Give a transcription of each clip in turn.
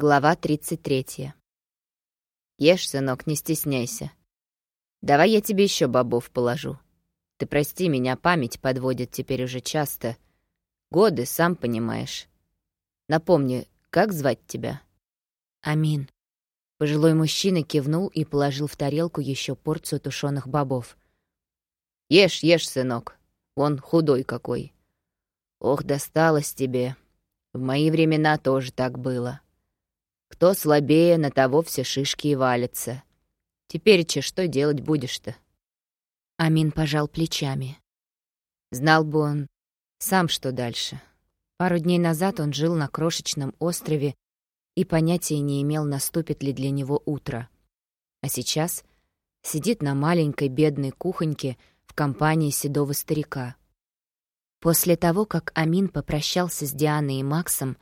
Глава 33. Ешь, сынок, не стесняйся. Давай я тебе еще бобов положу. Ты прости меня, память подводит теперь уже часто. Годы, сам понимаешь. Напомни, как звать тебя? Амин. Пожилой мужчина кивнул и положил в тарелку еще порцию тушеных бобов. Ешь, ешь, сынок. Он худой какой. Ох, досталось тебе. В мои времена тоже так было. Кто слабее, на того все шишки и валятся. Теперь че что делать будешь-то?» Амин пожал плечами. Знал бы он сам, что дальше. Пару дней назад он жил на крошечном острове и понятия не имел, наступит ли для него утро. А сейчас сидит на маленькой бедной кухоньке в компании седого старика. После того, как Амин попрощался с Дианой и Максом,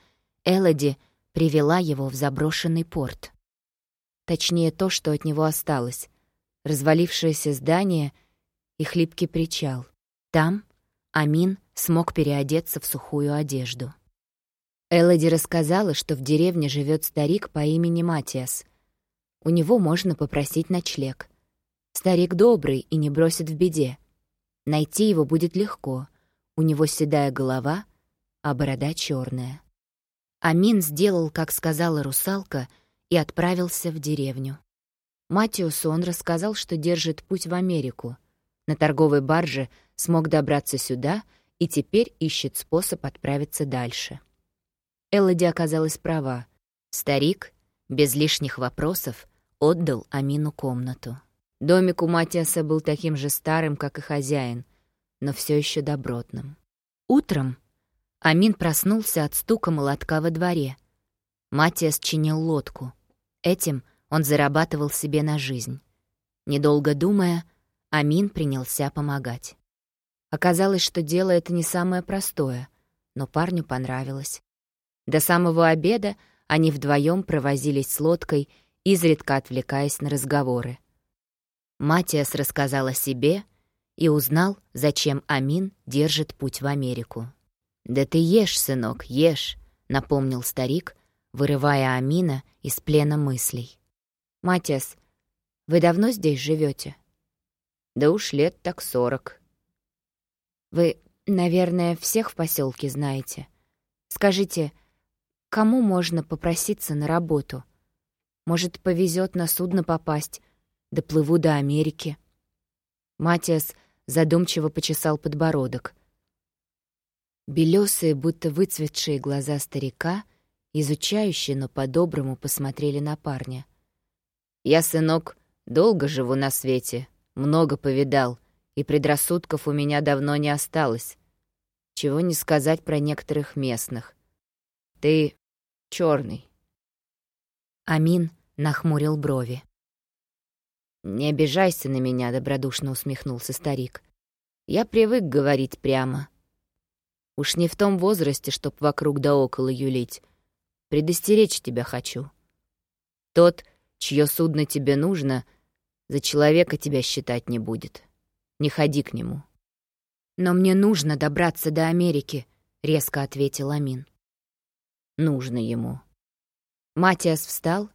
Элоди привела его в заброшенный порт. Точнее, то, что от него осталось. Развалившееся здание и хлипкий причал. Там Амин смог переодеться в сухую одежду. Элоди рассказала, что в деревне живет старик по имени Матиас. У него можно попросить ночлег. Старик добрый и не бросит в беде. Найти его будет легко. У него седая голова, а борода черная. Амин сделал, как сказала русалка, и отправился в деревню. Матиусу он рассказал, что держит путь в Америку. На торговой барже смог добраться сюда и теперь ищет способ отправиться дальше. Элоди оказалась права. Старик, без лишних вопросов, отдал Амину комнату. Домик у Матиаса был таким же старым, как и хозяин, но все еще добротным. Утром Амин проснулся от стука молотка во дворе. Матиас чинил лодку. Этим он зарабатывал себе на жизнь. Недолго думая, Амин принялся помогать. Оказалось, что дело это не самое простое, но парню понравилось. До самого обеда они вдвоем провозились с лодкой, изредка отвлекаясь на разговоры. Матиас рассказал о себе и узнал, зачем Амин держит путь в Америку. «Да ты ешь, сынок, ешь», — напомнил старик, вырывая Амина из плена мыслей. «Матиас, вы давно здесь живете? «Да уж лет так сорок». «Вы, наверное, всех в поселке знаете. Скажите, кому можно попроситься на работу? Может, повезет на судно попасть, доплыву до Америки?» Матиас задумчиво почесал подбородок — Белёсые, будто выцветшие глаза старика, изучающие, но по-доброму посмотрели на парня. «Я, сынок, долго живу на свете, много повидал, и предрассудков у меня давно не осталось. Чего не сказать про некоторых местных. Ты чёрный. Амин нахмурил брови. «Не обижайся на меня», — добродушно усмехнулся старик. «Я привык говорить прямо. Уж не в том возрасте, чтоб вокруг да около юлить. Предостеречь тебя хочу. Тот, чье судно тебе нужно, за человека тебя считать не будет. Не ходи к нему. «Но мне нужно добраться до Америки», — резко ответил Амин. «Нужно ему». Матиас встал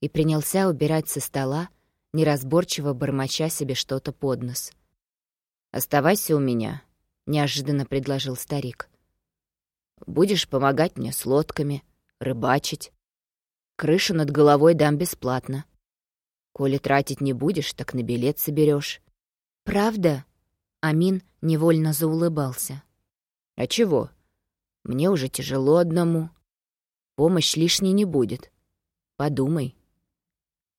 и принялся убирать со стола, неразборчиво бормоча себе что-то под нос. «Оставайся у меня», — неожиданно предложил старик. «Будешь помогать мне с лодками, рыбачить. Крышу над головой дам бесплатно. Коли тратить не будешь, так на билет соберешь. «Правда?» — Амин невольно заулыбался. «А чего? Мне уже тяжело одному. Помощь лишней не будет. Подумай».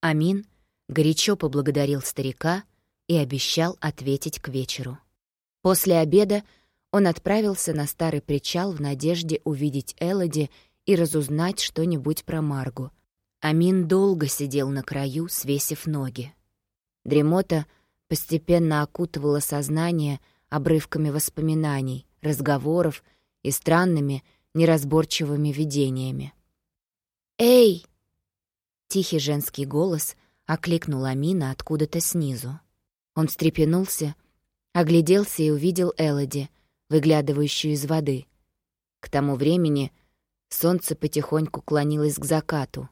Амин горячо поблагодарил старика и обещал ответить к вечеру. После обеда он отправился на старый причал в надежде увидеть Элоди и разузнать что-нибудь про Маргу. Амин долго сидел на краю, свесив ноги. Дремота постепенно окутывала сознание обрывками воспоминаний, разговоров и странными, неразборчивыми видениями. «Эй!» Тихий женский голос окликнул Амина откуда-то снизу. Он встрепенулся Огляделся и увидел Элоди, выглядывающую из воды. К тому времени Солнце потихоньку клонилось к закату.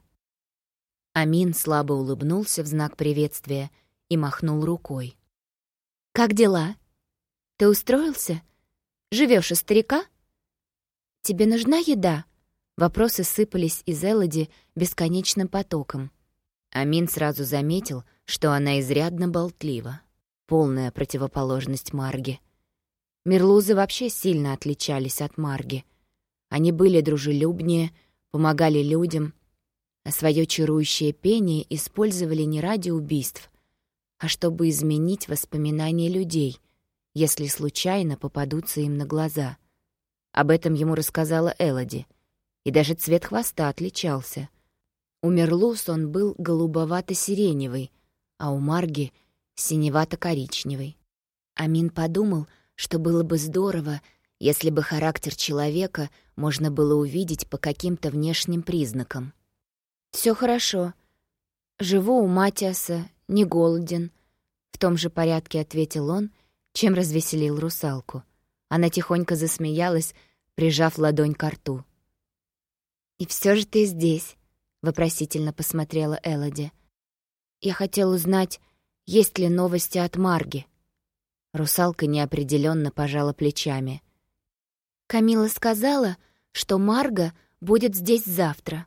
Амин слабо улыбнулся в знак приветствия и махнул рукой. «Как дела? Ты устроился? Живешь у старика? Тебе нужна еда?» Вопросы сыпались из Элоди бесконечным потоком. Амин сразу заметил, что она изрядно болтлива. Полная противоположность Марги. Мерлузы вообще сильно отличались от Марги. Они были дружелюбнее, помогали людям, а свое чарующее пение использовали не ради убийств, а чтобы изменить воспоминания людей, если случайно попадутся им на глаза. Об этом ему рассказала Элоди, и даже цвет хвоста отличался. У Мерлус он был голубовато-сиреневый, а у Марги — синевато-коричневый. Амин подумал, что было бы здорово, если бы характер человека можно было увидеть по каким-то внешним признакам. Все хорошо. Живу у Матиаса, не голоден», — в том же порядке ответил он, чем развеселил русалку. Она тихонько засмеялась, прижав ладонь к рту. «И все же ты здесь», — вопросительно посмотрела Элоди. «Я хотел узнать, есть ли новости от Марги». Русалка неопределенно пожала плечами. «Камила сказала, что Марга будет здесь завтра».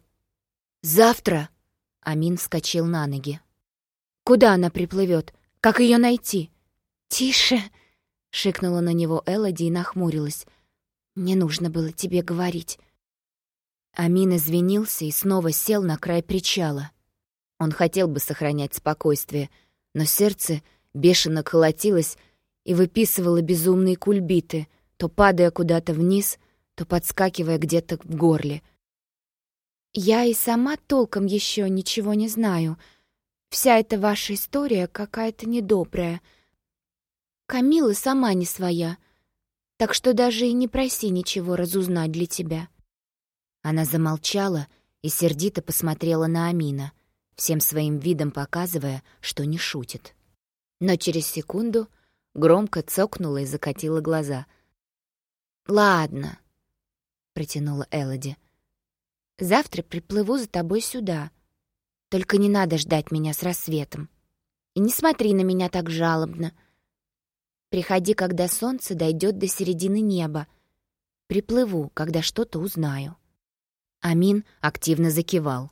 «Завтра?» — Амин вскочил на ноги. «Куда она приплывет? Как ее найти?» «Тише!» — шикнула на него Элоди и нахмурилась. «Не нужно было тебе говорить. Амин извинился и снова сел на край причала. Он хотел бы сохранять спокойствие, но сердце бешено колотилось и выписывало безумные кульбиты, то падая куда-то вниз, то подскакивая где-то в горле. «Я и сама толком еще ничего не знаю. Вся эта ваша история какая-то недобрая. Камила сама не своя, так что даже и не проси ничего разузнать для тебя». Она замолчала и сердито посмотрела на Амина, всем своим видом показывая, что не шутит. Но через секунду громко цокнула и закатила глаза. «Ладно», — протянула Элоди. «Завтра приплыву за тобой сюда. Только не надо ждать меня с рассветом. И не смотри на меня так жалобно. Приходи, когда солнце дойдет до середины неба. Приплыву, когда что-то узнаю». Амин активно закивал.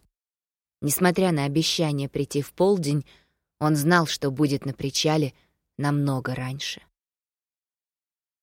Несмотря на обещание прийти в полдень, он знал, что будет на причале намного раньше.